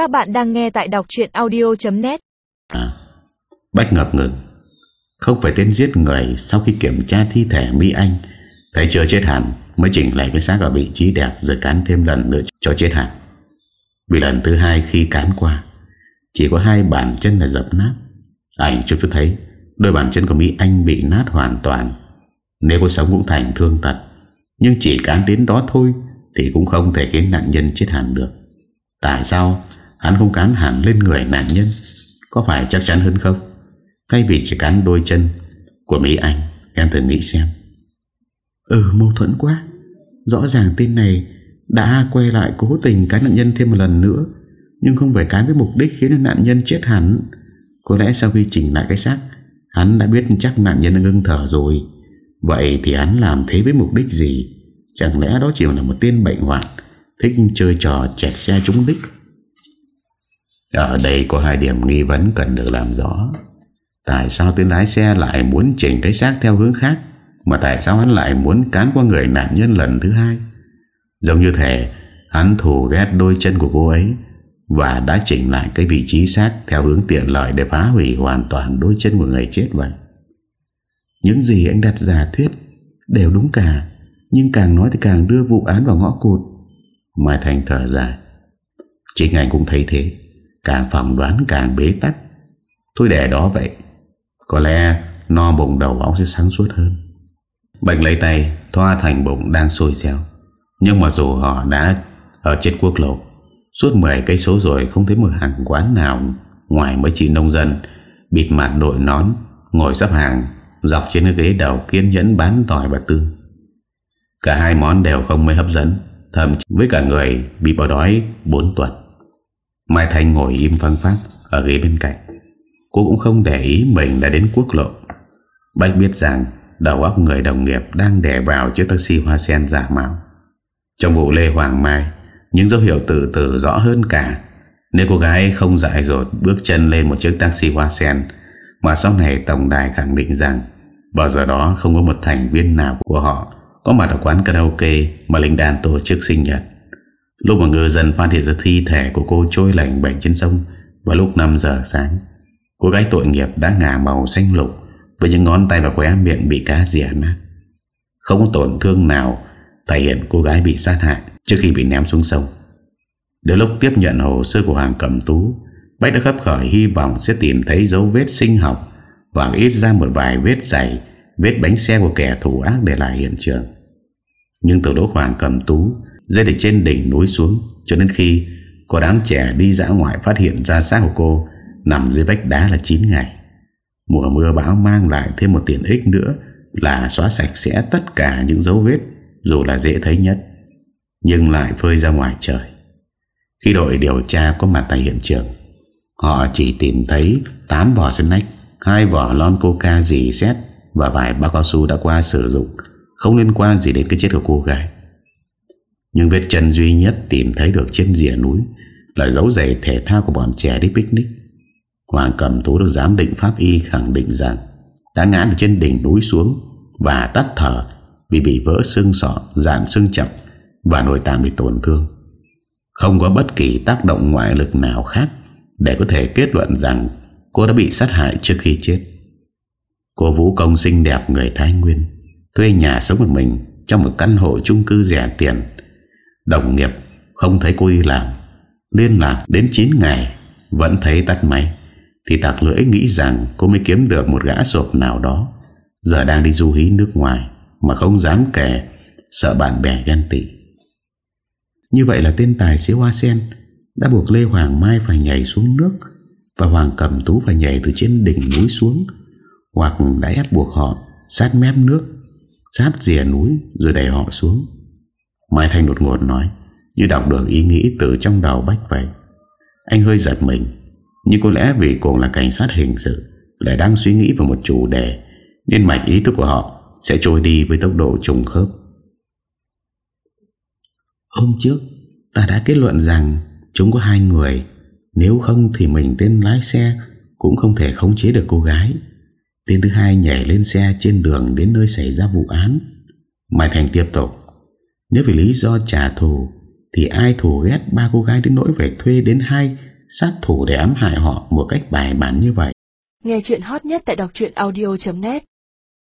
Các bạn đang nghe tại đọc chuyện audio.net à, Bách ngập ngừng. Không phải tên giết người Sau khi kiểm tra thi thể Mỹ Anh. Thấy chưa chết hẳn Mới chỉnh lại cái xác ở vị trí đẹp Rồi cán thêm lần nữa cho chết hẳn. Vì lần thứ hai khi cán qua Chỉ có hai bàn chân là dập nát. Ảnh chụp cho thấy Đôi bàn chân của Mỹ Anh bị nát hoàn toàn. Nếu có sống cũng thành thương tật Nhưng chỉ cán đến đó thôi Thì cũng không thể khiến nạn nhân chết hẳn được. Tại sao? Hắn không cán hẳn lên người nạn nhân. Có phải chắc chắn hơn không? Thay vì chỉ cán đôi chân Của Mỹ Anh Em thử nghĩ xem. Ừ mâu thuẫn quá. Rõ ràng tên này đã quay lại cố tình cán nạn nhân thêm một lần nữa, Nhưng không phải cán với mục đích khiến nạn nhân chết hẳn. Có lẽ sau khi chỉnh lại cái xác, Hắn đã biết chắc nạn nhân ngưng thở rồi. Vậy thì hắn làm thế với mục đích gì? Chẳng lẽ đó chỉ là một tên bệnh hoạn, Thích chơi trò chẹt xe trúng đích? Ở đây có hai điểm nghi vấn cần được làm rõ. Tại sao tên lái xe lại muốn chỉnh cái xác theo hướng khác, Mà tại sao hắn lại muốn cán qua người nạn nhân lần thứ hai? Giống như thể Hắn thù ghét đôi chân của cô ấy Và đã chỉnh lại cái vị trí xác Theo hướng tiện lợi để phá hủy hoàn toàn đôi chân của người chết vậy. Những gì anh đặt giả thuyết Đều đúng cả, Nhưng càng nói thì càng đưa vụ án vào ngõ cụt. Mai Thành thở dài. Chính anh cũng thấy thế. Càng phỏng đoán càng bế tắc. Thôi để đó vậy. Có lẽ no bụng đầu óc sẽ sáng suốt hơn. Bạch lấy tay, Thoa thành bụng đang sôi xeo Nhưng mà dù họ đã Ở trên quốc lộ, Suốt 10 cây số rồi không thấy một hàng quán nào Ngoài mấy chị nông dân Bịt mặt đội nón, Ngồi sắp hàng, Dọc trên cái ghế đầu kiên nhẫn bán tỏi và tương. Cả hai món đều không mấy hấp dẫn, Thậm chí với cả người bị bỏ đói 4 tuần. Mai Thanh ngồi im phăng phát Ở ghế bên cạnh. Cô cũng không để ý mình đã đến quốc lộ. Bách biết rằng Đầu óc người đồng nghiệp đang đè vào chiếc taxi hoa sen giả mạo. Trong vụ Lê Hoàng Mai, Những dấu hiệu từ từ rõ hơn cả. Nếu cô gái không dại dột Bước chân lên một chiếc taxi hoa sen, Mà sau này tổng đài khẳng định rằng Vào giờ đó không có một thành viên nào của họ Có mặt ở quán karaoke Mà Linh Đan tổ chức sinh nhật. Lúc mà ngư dân phát hiện ra thi thể của cô trôi lạnh bệnh trên sông, Vào lúc 5 giờ sáng, Cô gái tội nghiệp đã ngả màu xanh lục Với những ngón tay và khóe miệng bị cá rỉa nát. Không có tổn thương nào Thể hiện cô gái bị sát hại Trước khi bị ném xuống sông. Đến lúc tiếp nhận hồ sơ của Hoàng Cẩm Tú Bách đã khắp khởi hy vọng Sẽ tìm thấy dấu vết sinh học và ít ra một vài vết dày, Vết bánh xe của kẻ thủ ác để lại hiện trường. Nhưng từ lúc Hoàng Cẩm Tú Rơi từ trên đỉnh núi xuống, Cho đến khi có đám trẻ đi dã ngoại Phát hiện ra xác của cô Nằm dưới vách đá là 9 ngày. Mùa mưa bão mang lại thêm một tiện ích nữa Là xóa sạch sẽ tất cả những dấu vết, Dù là dễ thấy nhất, Nhưng lại phơi ra ngoài trời. Khi đội điều tra có mặt tại hiện trường, Họ chỉ tìm thấy 8 vỏ nách hai vỏ lon coca dì xét Và vài bao cao su đã qua sử dụng, Không liên quan gì đến cái chết của cô gái nhưng vết chân duy nhất tìm thấy được trên rìa núi Là dấu giày thể thao của bọn trẻ đi picnic. Hoàng cầm thú được giám định pháp y khẳng định rằng Đã ngã từ trên đỉnh núi xuống Và tắt thở Vì bị vỡ xương sọ, dạn xương chậm Và nội tạng bị tổn thương. Không có bất kỳ tác động ngoại lực nào khác Để có thể kết luận rằng Cô đã bị sát hại trước khi chết. Cô Vũ Công xinh đẹp người Thái Nguyên Thuê nhà sống một mình Trong một căn hộ chung cư rẻ tiền Đồng nghiệp không thấy cô đi làm, Liên lạc đến 9 ngày, Vẫn thấy tắt máy. Thì tạc lưỡi nghĩ rằng cô mới kiếm được một gã sộp nào đó. Giờ đang đi du hí nước ngoài, Mà không dám kể, Sợ bạn bè ghen tị. Như vậy là tên tài xế Hoa Sen Đã buộc Lê Hoàng Mai phải nhảy xuống nước Và Hoàng Cẩm Tú phải nhảy từ trên đỉnh núi xuống, Hoặc đã ép buộc họ sát mép nước, Sát rìa núi rồi đẩy họ xuống. Mai Thanh đột ngột nói, Như đọc được ý nghĩ từ trong đầu Bách vậy. Anh hơi giật mình, Nhưng có lẽ vì cùng là cảnh sát hình sự, Lại đang suy nghĩ về một chủ đề, Nên mạch ý thức của họ Sẽ trôi đi với tốc độ trùng khớp. Hôm trước, Ta đã kết luận rằng Chúng có hai người, Nếu không thì mình tên lái xe Cũng không thể khống chế được cô gái. Tên thứ hai nhảy lên xe trên đường Đến nơi xảy ra vụ án. Mai Thành tiếp tục nếu vì lý do trả thù, Thì ai thù ghét ba cô gái đến nỗi phải thuê đến hai sát thủ để ám hại họ một cách bài bản như vậy. Nghe chuyện hot nhất tại đọc audio.net